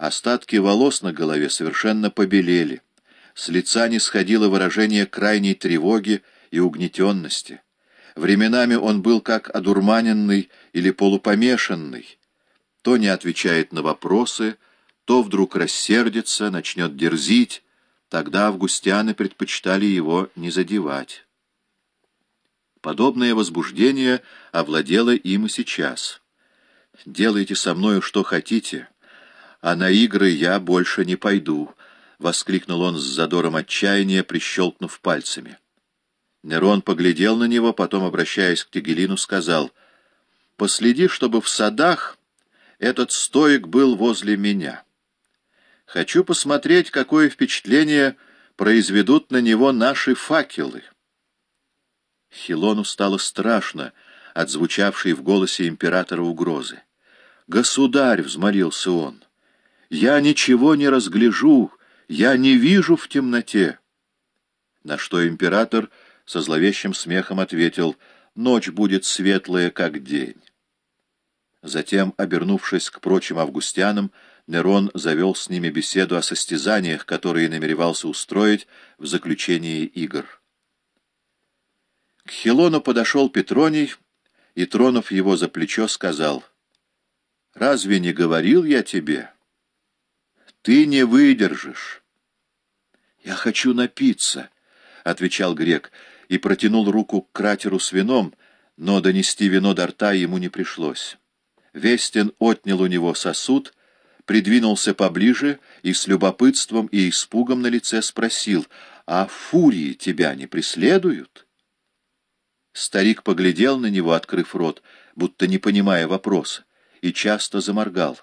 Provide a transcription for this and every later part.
Остатки волос на голове совершенно побелели. С лица не сходило выражение крайней тревоги и угнетенности. Временами он был как одурманенный или полупомешанный. То не отвечает на вопросы, то вдруг рассердится, начнет дерзить. Тогда августяны предпочитали его не задевать. Подобное возбуждение овладело им и сейчас. «Делайте со мною что хотите, а на игры я больше не пойду», — воскликнул он с задором отчаяния, прищелкнув пальцами. Нерон поглядел на него, потом, обращаясь к Тигелину, сказал, «Последи, чтобы в садах этот стоик был возле меня. Хочу посмотреть, какое впечатление произведут на него наши факелы». Хилону стало страшно от звучавшей в голосе императора угрозы. «Государь!» — взмолился он. «Я ничего не разгляжу, я не вижу в темноте». На что император со зловещим смехом ответил «Ночь будет светлая, как день». Затем, обернувшись к прочим августянам, Нерон завел с ними беседу о состязаниях, которые намеревался устроить в заключении игр. К Хилону подошел Петроний и, тронув его за плечо, сказал, «Разве не говорил я тебе? Ты не выдержишь». «Я хочу напиться», — отвечал грек, и протянул руку к кратеру с вином, но донести вино до рта ему не пришлось. Вестин отнял у него сосуд, придвинулся поближе и с любопытством и испугом на лице спросил, «А фурии тебя не преследуют?» Старик поглядел на него, открыв рот, будто не понимая вопроса, и часто заморгал.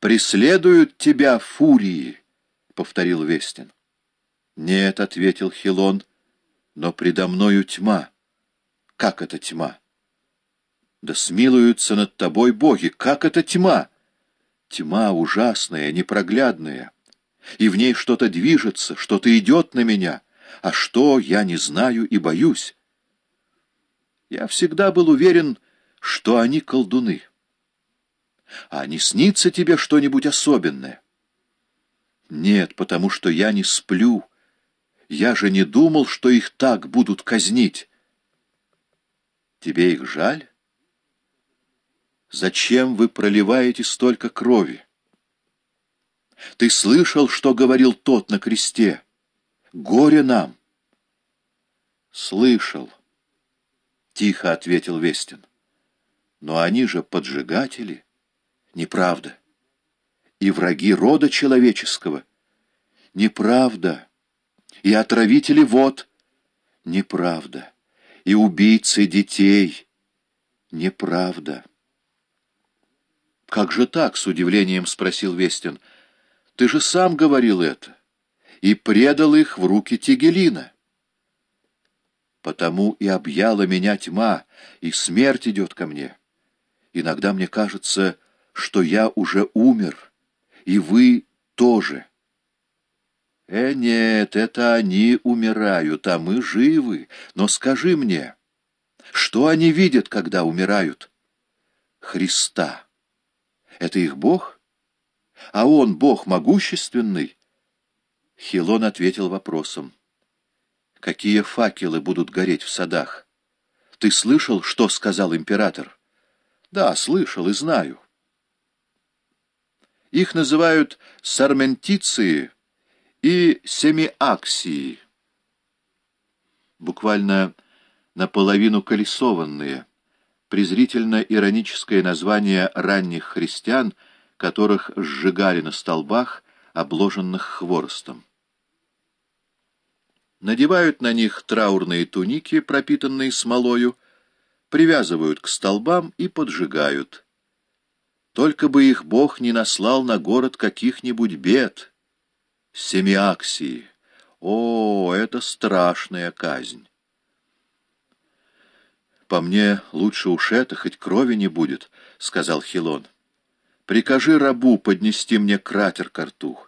«Преследуют тебя фурии!» — повторил Вестин. «Нет», — ответил Хилон, — «но предо мною тьма». «Как это тьма?» «Да смилуются над тобой боги! Как это тьма?» «Тьма ужасная, непроглядная, и в ней что-то движется, что-то идет на меня, а что, я не знаю и боюсь». Я всегда был уверен, что они колдуны. А не снится тебе что-нибудь особенное? Нет, потому что я не сплю. Я же не думал, что их так будут казнить. Тебе их жаль? Зачем вы проливаете столько крови? Ты слышал, что говорил тот на кресте? Горе нам! Слышал. — тихо ответил Вестин. «Но они же поджигатели. Неправда. И враги рода человеческого. Неправда. И отравители вод. Неправда. И убийцы детей. Неправда». «Как же так?» — с удивлением спросил Вестин. «Ты же сам говорил это и предал их в руки Тигелина». Потому и объяла меня тьма, и смерть идет ко мне. Иногда мне кажется, что я уже умер, и вы тоже. Э, нет, это они умирают, а мы живы. Но скажи мне, что они видят, когда умирают? Христа. Это их Бог? А он Бог могущественный? Хилон ответил вопросом какие факелы будут гореть в садах. Ты слышал, что сказал император? Да, слышал и знаю. Их называют сарментиции и семиаксии. Буквально наполовину колесованные, презрительно-ироническое название ранних христиан, которых сжигали на столбах, обложенных хворостом надевают на них траурные туники, пропитанные смолою, привязывают к столбам и поджигают. Только бы их Бог не наслал на город каких-нибудь бед. Семиаксии. О, это страшная казнь. «По мне лучше уж это, хоть крови не будет», — сказал Хилон. «Прикажи рабу поднести мне кратер ко рту.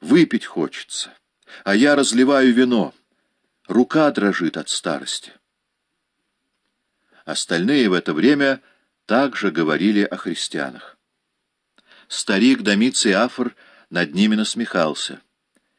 Выпить хочется, а я разливаю вино». Рука дрожит от старости. Остальные в это время также говорили о христианах. Старик Домиций Афор над ними насмехался.